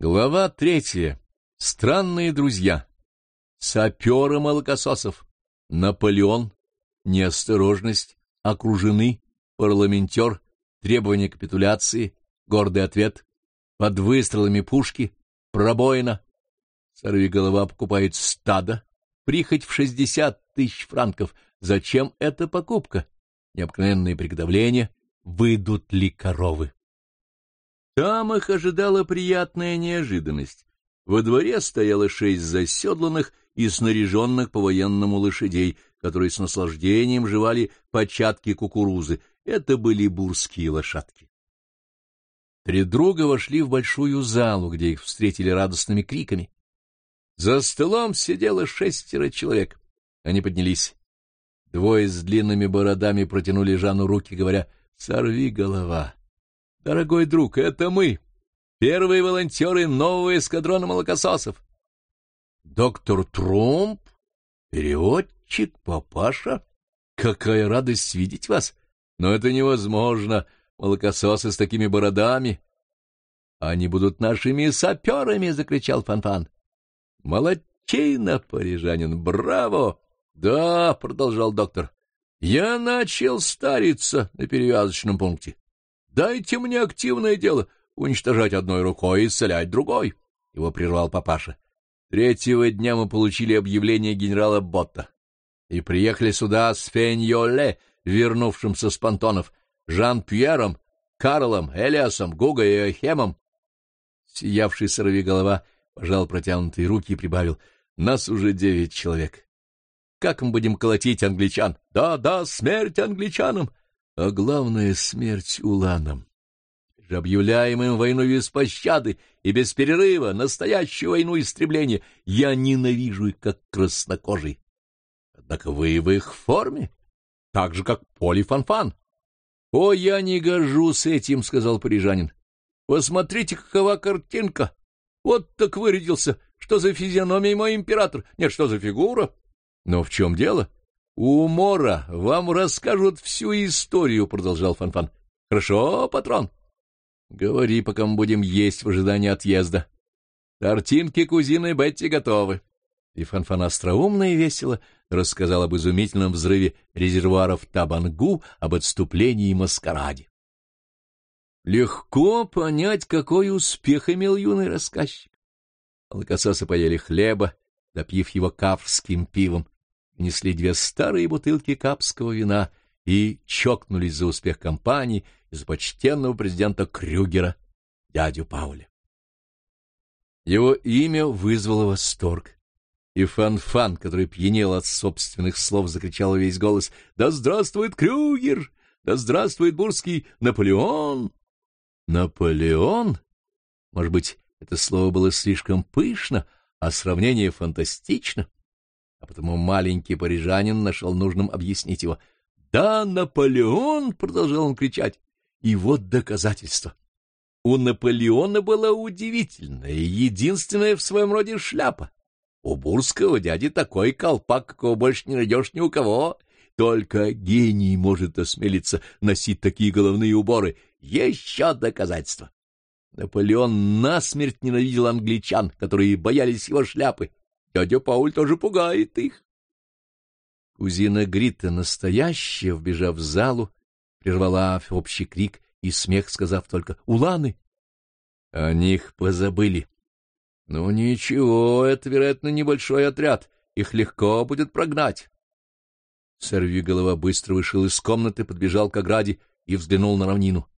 Глава третья. Странные друзья. Саперы молокососов. Наполеон. Неосторожность. Окружены. Парламентер. Требование капитуляции. Гордый ответ. Под выстрелами пушки. Пробоина. Сорвиголова покупает стадо. Прихоть в шестьдесят тысяч франков. Зачем эта покупка? Необыкновенные приготовления. Выйдут ли коровы? Там их ожидала приятная неожиданность. Во дворе стояло шесть заседланных и снаряженных по-военному лошадей, которые с наслаждением жевали початки кукурузы. Это были бурские лошадки. Три друга вошли в большую залу, где их встретили радостными криками. За столом сидело шестеро человек. Они поднялись. Двое с длинными бородами протянули Жану руки, говоря «Сорви голова». Дорогой друг, это мы, первые волонтеры нового эскадрона молокососов. Доктор Трумп, переводчик, папаша, какая радость видеть вас! Но это невозможно, молокососы с такими бородами. Они будут нашими саперами, — закричал Фанфан. — Молодчина, парижанин, браво! — Да, — продолжал доктор, — я начал стариться на перевязочном пункте. Дайте мне активное дело — уничтожать одной рукой и исцелять другой. Его прервал папаша. Третьего дня мы получили объявление генерала Ботта и приехали сюда с Феньоле, вернувшимся с понтонов, Жан-Пьером, Карлом, Элиасом, Гугой и Эхемом. Сиявший сорвиголова пожал протянутые руки и прибавил. Нас уже девять человек. Как мы будем колотить англичан? Да, да, смерть англичанам! А главное — смерть уланам. Же объявляем им войну без пощады и без перерыва, настоящую войну истребления. Я ненавижу их, как краснокожий. Однако вы в их форме, так же, как Поли Фанфан. — О, я не гожусь этим, — сказал парижанин. — Посмотрите, какова картинка. Вот так вырядился. Что за физиономия мой император? Нет, что за фигура? Но в чем дело? — у Мора вам расскажут всю историю, — продолжал Фанфан. — Хорошо, патрон? — Говори, пока мы будем есть в ожидании отъезда. Тортинки кузины Бетти готовы. И Фанфан остроумно и весело рассказал об изумительном взрыве резервуаров Табангу, об отступлении и маскараде. Легко понять, какой успех имел юный рассказчик. Молокососы поели хлеба, допив его кафрским пивом, несли две старые бутылки капского вина и чокнулись за успех компании и почтенного президента Крюгера, дядю Пауля. Его имя вызвало восторг, и Фан-Фан, который пьянел от собственных слов, закричал весь голос «Да здравствует Крюгер! Да здравствует бурский Наполеон!» «Наполеон?» Может быть, это слово было слишком пышно, а сравнение фантастично? А потому маленький парижанин нашел нужным объяснить его. «Да, Наполеон!» — продолжал он кричать. «И вот доказательство. У Наполеона была удивительная единственная в своем роде шляпа. У бурского дяди такой колпак, какого больше не найдешь ни у кого. Только гений может осмелиться носить такие головные уборы. Еще доказательство. Наполеон насмерть ненавидел англичан, которые боялись его шляпы, Дядя Пауль тоже пугает их. Кузина Грита, настоящая, вбежав в залу, прервала общий крик и смех, сказав только «Уланы!» О них позабыли. Ну ничего, это, вероятно, небольшой отряд, их легко будет прогнать. Сорви голова быстро вышел из комнаты, подбежал к ограде и взглянул на равнину.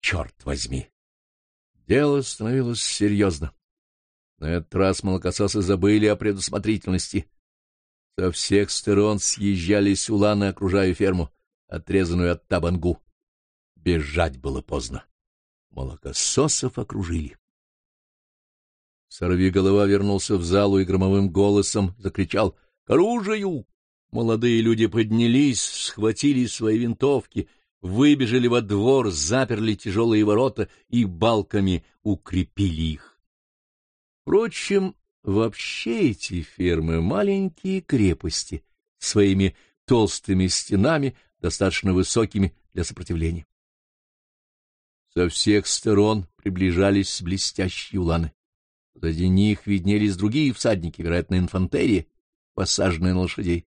Черт возьми! Дело становилось серьезно. На этот раз молокососы забыли о предусмотрительности. Со всех сторон съезжались уланы, окружая ферму, отрезанную от табангу. Бежать было поздно. Молокососов окружили. голова вернулся в залу и громовым голосом закричал «К оружию!». Молодые люди поднялись, схватили свои винтовки, выбежали во двор, заперли тяжелые ворота и балками укрепили их. Впрочем, вообще эти фермы — маленькие крепости, своими толстыми стенами, достаточно высокими для сопротивления. Со всех сторон приближались блестящие уланы. Сзади них виднелись другие всадники, вероятно, инфантерии, посаженные на лошадей.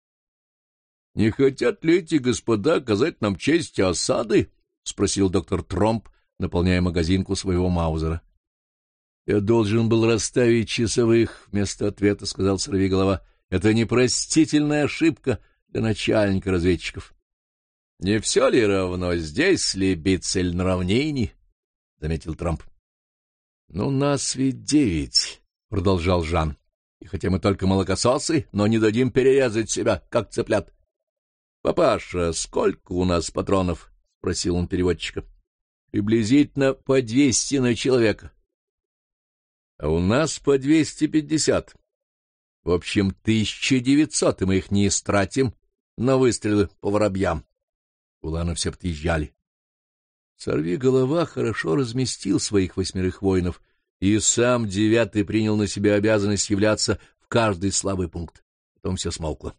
— Не хотят ли эти господа оказать нам честь осады? — спросил доктор Тромп, наполняя магазинку своего Маузера. — Я должен был расставить часовых, — вместо ответа сказал сорвиголова. — Это непростительная ошибка для начальника разведчиков. — Не все ли равно, здесь ли бицель на равнине? — заметил Трамп. — Ну, нас ведь девять, — продолжал Жан. — И хотя мы только молокососы, но не дадим перерезать себя, как цыплят. — Папаша, сколько у нас патронов? — спросил он переводчика. — Приблизительно по двести на человека. — А у нас по двести пятьдесят. В общем, тысяча девятьсот, и мы их не истратим на выстрелы по воробьям. Уланы все подъезжали. Сорви голова хорошо разместил своих восьмерых воинов, и сам девятый принял на себя обязанность являться в каждый слабый пункт. Потом все смолкло.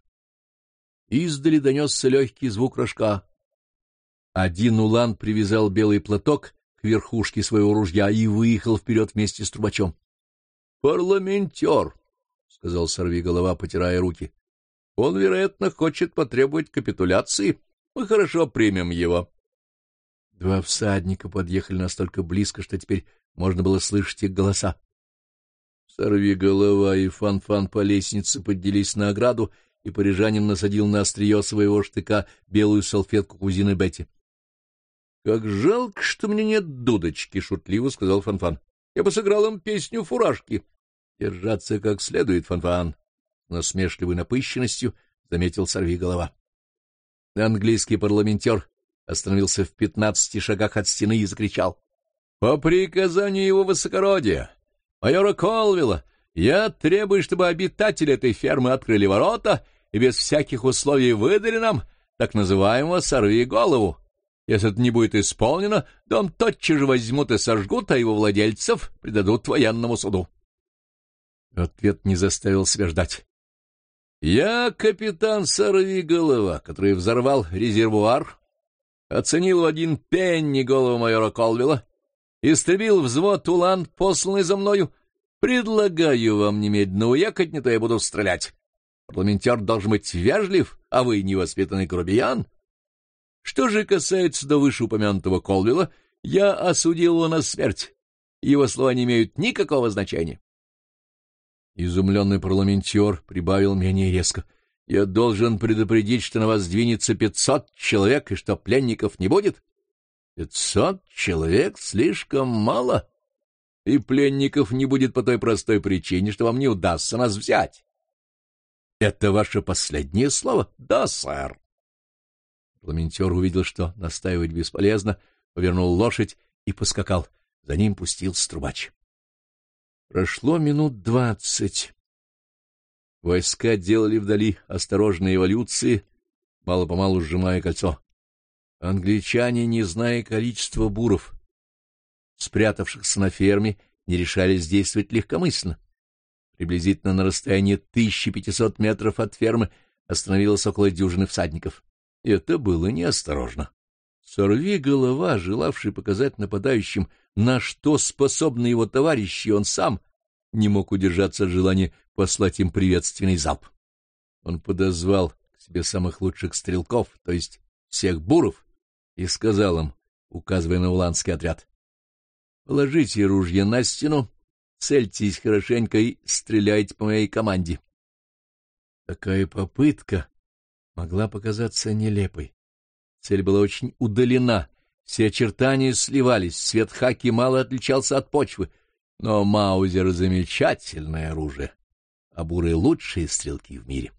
Издали донесся легкий звук рожка. Один улан привязал белый платок к верхушке своего ружья и выехал вперед вместе с трубачом. — Парламентер, — сказал сорви голова, потирая руки. — Он, вероятно, хочет потребовать капитуляции. Мы хорошо примем его. Два всадника подъехали настолько близко, что теперь можно было слышать их голоса. Сорви голова и Фан-Фан по лестнице поднялись на ограду, и парижанин насадил на острие своего штыка белую салфетку кузины Бетти. — Как жалко, что мне нет дудочки, — шутливо сказал Фан-Фан. — Я бы сыграл им песню фуражки. — Держаться как следует, Фан-Фан, — насмешливой напыщенностью заметил сорви голова. Английский парламентер остановился в пятнадцати шагах от стены и закричал. — По приказанию его высокородия, майора Колвилла, я требую, чтобы обитатели этой фермы открыли ворота и без всяких условий выдали нам так называемого «сорви голову». Если это не будет исполнено, дом тотчас же возьмут и сожгут, а его владельцев предадут военному суду. Ответ не заставил себя ждать. Я капитан Сорви Голова, который взорвал резервуар оценил в один пенни голову майора Колвилла, истребил взвод улан, посланный за мною. Предлагаю вам немедленно уехать, не то я буду стрелять. Парламентер должен быть вежлив, а вы невоспитанный грубиян. Что же касается до вышеупомянутого Колвилла, я осудил его на смерть. Его слова не имеют никакого значения. Изумленный парламентер прибавил менее резко — я должен предупредить, что на вас двинется пятьсот человек и что пленников не будет. Пятьсот человек слишком мало, и пленников не будет по той простой причине, что вам не удастся нас взять. Это ваше последнее слово? Да, сэр. Парламентер увидел, что настаивать бесполезно, повернул лошадь и поскакал. За ним пустился трубач. Прошло минут двадцать. Войска делали вдали осторожные эволюции, мало-помалу сжимая кольцо. Англичане, не зная количества буров, спрятавшихся на ферме, не решались действовать легкомысленно. Приблизительно на расстоянии 1500 метров от фермы остановилось около дюжины всадников. Это было неосторожно. Сорви голова, желавший показать нападающим, на что способны его товарищи, он сам не мог удержаться от желания послать им приветственный залп. Он подозвал к себе самых лучших стрелков, то есть всех буров, и сказал им, указывая на уланский отряд, «Положите ружья на стену, цельтесь хорошенько и стреляйте по моей команде». Такая попытка могла показаться нелепой. Цель была очень удалена, все очертания сливались, цвет хаки мало отличался от почвы, но Маузер — замечательное оружие а бурые — лучшие стрелки в мире.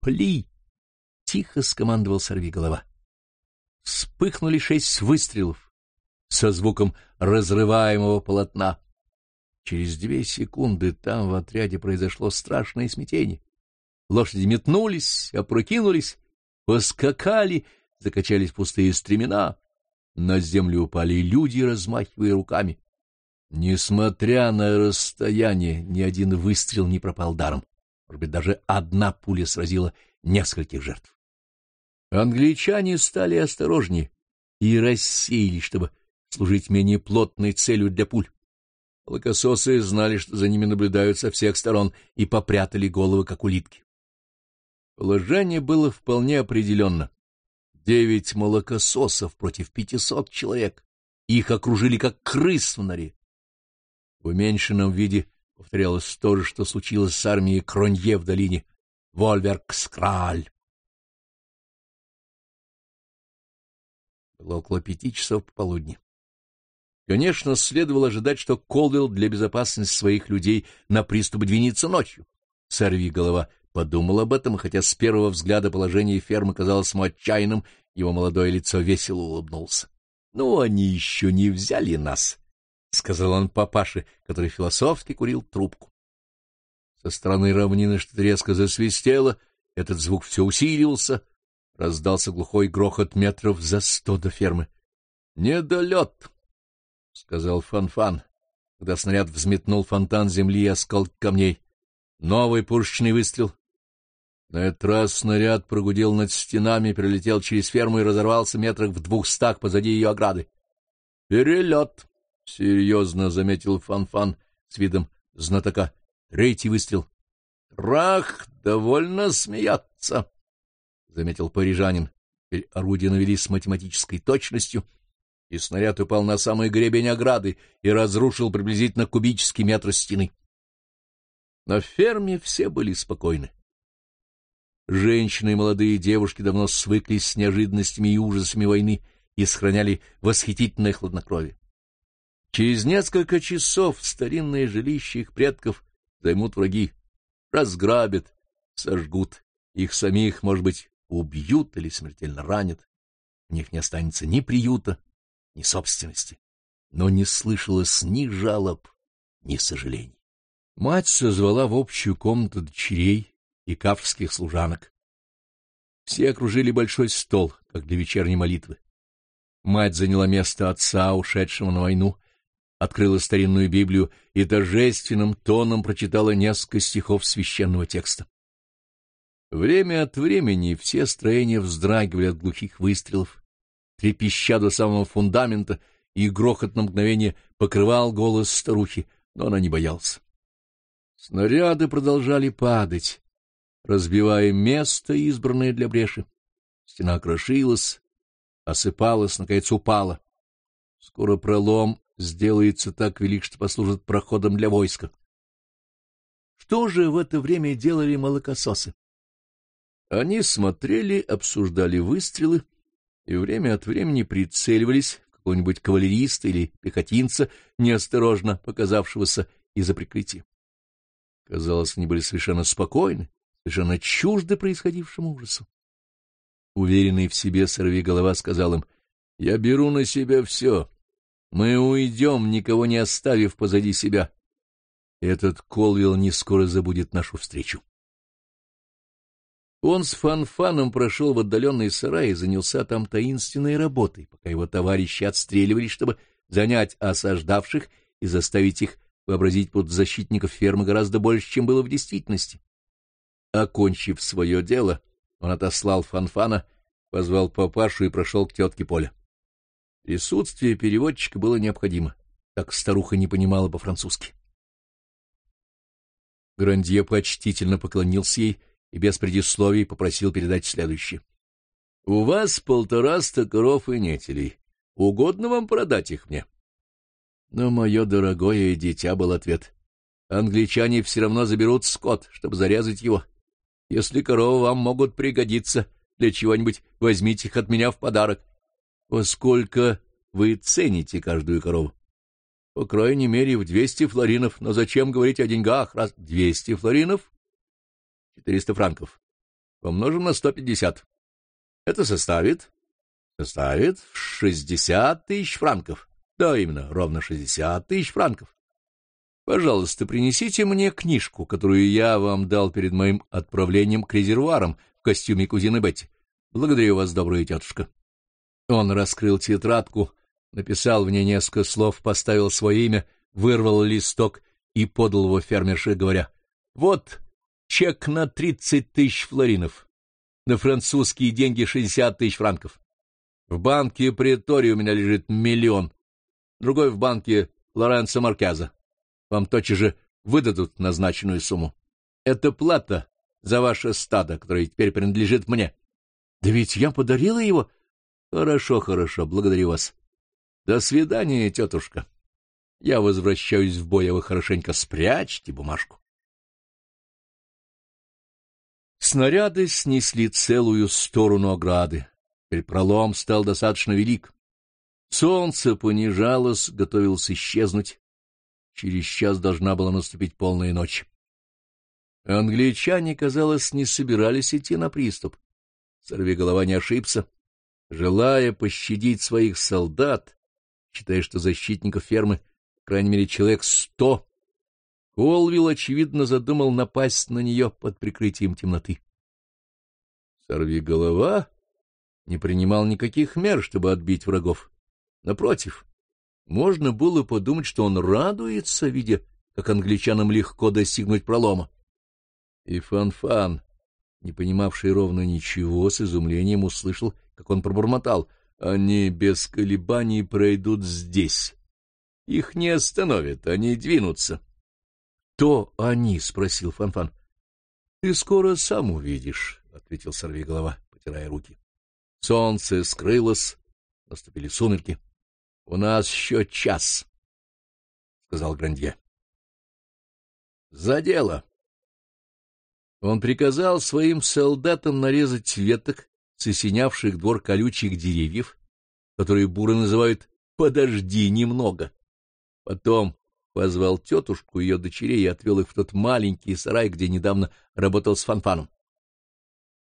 «Пли!» — тихо скомандовал сорвиголова. Вспыхнули шесть выстрелов со звуком разрываемого полотна. Через две секунды там в отряде произошло страшное смятение. Лошади метнулись, опрокинулись, поскакали, закачались пустые стремена. На землю упали люди, размахивая руками. Несмотря на расстояние, ни один выстрел не пропал даром. Может быть, даже одна пуля сразила нескольких жертв. Англичане стали осторожнее и рассеялись, чтобы служить менее плотной целью для пуль. Молокососы знали, что за ними наблюдают со всех сторон, и попрятали головы, как улитки. Положение было вполне определенно. Девять молокососов против пятисот человек. Их окружили, как крыс в норе. В уменьшенном виде повторялось то же, что случилось с армией Кронье в долине Вольверкскраль. Было около пяти часов пополудни. Конечно, следовало ожидать, что Колвилл для безопасности своих людей на приступ двинется ночью. Сорви голова подумал об этом, хотя с первого взгляда положение фермы казалось ему отчаянным, его молодое лицо весело улыбнулся. — Ну, они еще не взяли нас, — сказал он папаше, который философски курил трубку. Со стороны равнины что-то резко засвистело, этот звук все усиливался, раздался глухой грохот метров за сто до фермы. — Недолет! — сказал Фан-Фан, когда снаряд взметнул фонтан земли и осколки камней. Новый пушечный выстрел. На этот раз снаряд прогудел над стенами, перелетел через ферму и разорвался метрах в двухстах позади ее ограды. — Перелет! — серьезно заметил Фан-Фан с видом знатока. Третий выстрел. — Рах! Довольно смеяться! — заметил парижанин. Теперь орудия навелись с математической точностью — и снаряд упал на самый гребень ограды и разрушил приблизительно кубический метр стены. На ферме все были спокойны. Женщины и молодые девушки давно свыклись с неожиданностями и ужасами войны и сохраняли восхитительное хладнокровие. Через несколько часов старинное жилище их предков займут враги, разграбят, сожгут, их самих, может быть, убьют или смертельно ранят. У них не останется ни приюта, ни собственности, но не слышалось ни жалоб, ни сожалений. Мать созвала в общую комнату дочерей и кафрских служанок. Все окружили большой стол, как для вечерней молитвы. Мать заняла место отца, ушедшего на войну, открыла старинную Библию и торжественным тоном прочитала несколько стихов священного текста. Время от времени все строения вздрагивали от глухих выстрелов, трепеща до самого фундамента, и грохот на мгновение покрывал голос старухи, но она не боялась. Снаряды продолжали падать, разбивая место, избранное для бреши. Стена крошилась, осыпалась, наконец упала. Скоро пролом сделается так велик, что послужит проходом для войска. Что же в это время делали молокососы? Они смотрели, обсуждали выстрелы, и время от времени прицеливались в какого-нибудь кавалериста или пехотинца, неосторожно показавшегося из-за прикрытия. Казалось, они были совершенно спокойны, совершенно чужды происходившему ужасу. Уверенный в себе сорвиголова сказал им, — Я беру на себя все. Мы уйдем, никого не оставив позади себя. Этот Колвилл не скоро забудет нашу встречу. Он с фанфаном прошел в отдаленный сарай и занялся там таинственной работой, пока его товарищи отстреливались, чтобы занять осаждавших и заставить их вообразить под защитников фермы гораздо больше, чем было в действительности. Окончив свое дело, он отослал фанфана, позвал папашу и прошел к тетке Поля. Присутствие переводчика было необходимо, так старуха не понимала по-французски. Грандье почтительно поклонился ей и без предисловий попросил передать следующее. — У вас полтораста коров и нетелей. Угодно вам продать их мне? Но мое дорогое дитя был ответ. Англичане все равно заберут скот, чтобы зарезать его. Если коровы вам могут пригодиться для чего-нибудь, возьмите их от меня в подарок. Поскольку вы цените каждую корову? По крайней мере, в двести флоринов. Но зачем говорить о деньгах? Раз двести флоринов? Четыреста франков. Помножим на сто пятьдесят. Это составит... Составит шестьдесят тысяч франков. Да, именно, ровно шестьдесят тысяч франков. Пожалуйста, принесите мне книжку, которую я вам дал перед моим отправлением к резервуарам в костюме кузины Бетти. Благодарю вас, добрая тетушка. Он раскрыл тетрадку, написал в ней несколько слов, поставил свое имя, вырвал листок и подал его фермерше, говоря, «Вот Чек на тридцать тысяч флоринов. На французские деньги шестьдесят тысяч франков. В банке Претори у меня лежит миллион. Другой в банке Лоренцо Маркеза. Вам тотчас же выдадут назначенную сумму. Это плата за ваше стадо, которое теперь принадлежит мне. — Да ведь я подарила его. — Хорошо, хорошо, благодарю вас. До свидания, тетушка. Я возвращаюсь в бой, а вы хорошенько спрячьте бумажку. Снаряды снесли целую сторону ограды. Теперь пролом стал достаточно велик. Солнце понижалось, готовилось исчезнуть. Через час должна была наступить полная ночь. Англичане, казалось, не собирались идти на приступ. Сорвиголова не ошибся. Желая пощадить своих солдат, считая, что защитников фермы, крайней мере, человек сто, Колвилл, очевидно, задумал напасть на нее под прикрытием темноты. Сорвиголова не принимал никаких мер, чтобы отбить врагов. Напротив, можно было подумать, что он радуется, видя, как англичанам легко достигнуть пролома. И Фан-Фан, не понимавший ровно ничего, с изумлением услышал, как он пробормотал. Они без колебаний пройдут здесь. Их не остановят, они двинутся. — То они? — спросил Фан-Фан. — Ты скоро сам увидишь, — ответил сорвиголова, потирая руки. Солнце скрылось, наступили сумерки. — У нас еще час, — сказал Грандье. — За дело! Он приказал своим солдатам нарезать веток, сосенявших двор колючих деревьев, которые буры называют «подожди немного». Потом позвал тетушку и ее дочерей и отвел их в тот маленький сарай, где недавно работал с Фанфаном.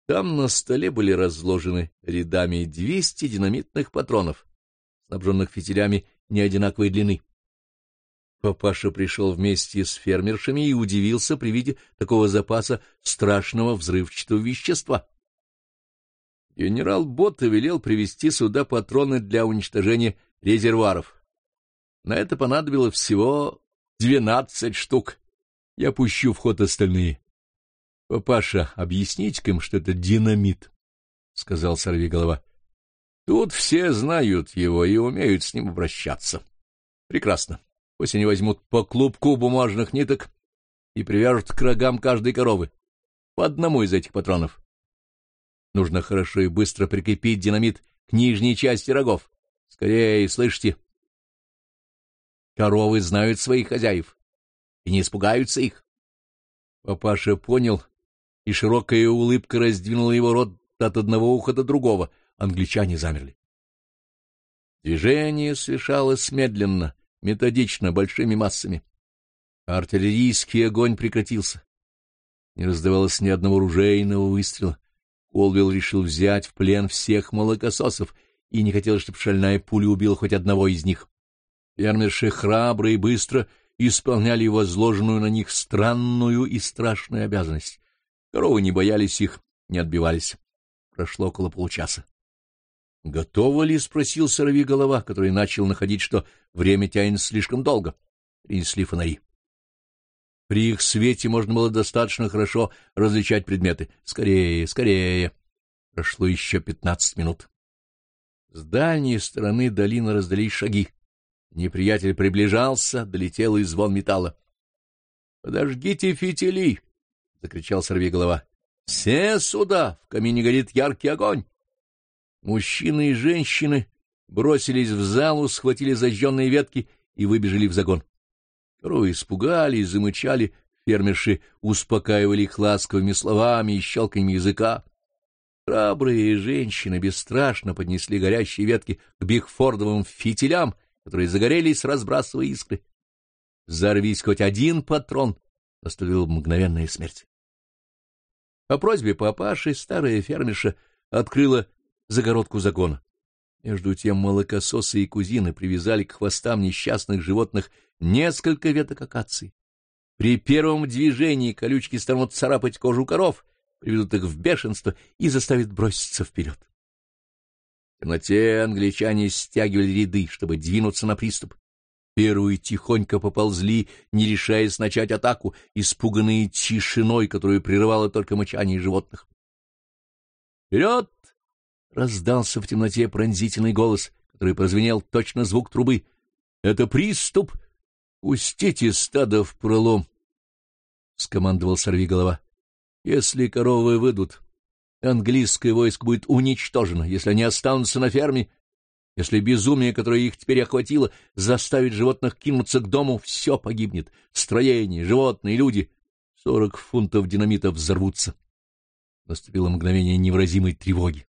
Там на столе были разложены рядами двести динамитных патронов, снабженных фитилями неодинаковой длины. Папаша пришел вместе с фермершами и удивился при виде такого запаса страшного взрывчатого вещества. Генерал Ботта велел привезти сюда патроны для уничтожения резервуаров. На это понадобилось всего двенадцать штук. Я пущу в ход остальные. — Папаша, объясните-ка им, что это динамит, — сказал сорвиголова. — Тут все знают его и умеют с ним обращаться. — Прекрасно. Пусть они возьмут по клубку бумажных ниток и привяжут к рогам каждой коровы. По одному из этих патронов. Нужно хорошо и быстро прикрепить динамит к нижней части рогов. Скорее, слышите? Коровы знают своих хозяев и не испугаются их. Папаша понял, и широкая улыбка раздвинула его рот от одного уха до другого. Англичане замерли. Движение совершалось медленно, методично, большими массами. Артиллерийский огонь прекратился. Не раздавалось ни одного ружейного выстрела. Колвилл решил взять в плен всех молокососов и не хотел, чтобы шальная пуля убила хоть одного из них. Фермерши храбро и быстро исполняли возложенную на них странную и страшную обязанность. Коровы не боялись их, не отбивались. Прошло около получаса. — Готово ли? — спросил голова, который начал находить, что время тянется слишком долго. Принесли фонари. При их свете можно было достаточно хорошо различать предметы. Скорее, скорее. Прошло еще пятнадцать минут. С дальней стороны долины раздались шаги. Неприятель приближался, долетел и звон металла. — Подождите фитили! — закричал сорвиголова. — Все сюда! В камине горит яркий огонь! Мужчины и женщины бросились в залу, схватили зажженные ветки и выбежали в загон. Коровы испугались, замычали, фермерши успокаивали их ласковыми словами и щелканьем языка. Храбрые женщины бесстрашно поднесли горящие ветки к бигфордовым фитилям, которые загорелись, разбрасывая искры. Взорвись хоть один патрон, наступила мгновенная смерть. По просьбе папаши старая фермерша открыла загородку загона. Между тем молокососы и кузины привязали к хвостам несчастных животных несколько веток акации. При первом движении колючки станут царапать кожу коров, приведут их в бешенство и заставят броситься вперед. В темноте англичане стягивали ряды, чтобы двинуться на приступ. Первые тихонько поползли, не решаясь начать атаку, испуганные тишиной, которую прерывало только мычание животных. «Вперед!» Раздался в темноте пронзительный голос, который прозвенел точно звук трубы. — Это приступ! Пустите стадо в пролом, — скомандовал сорвиголова. — Если коровы выйдут, английское войско будет уничтожено. Если они останутся на ферме, если безумие, которое их теперь охватило, заставит животных кинуться к дому, все погибнет. Строение, животные, люди. Сорок фунтов динамита взорвутся. Наступило мгновение невыразимой тревоги.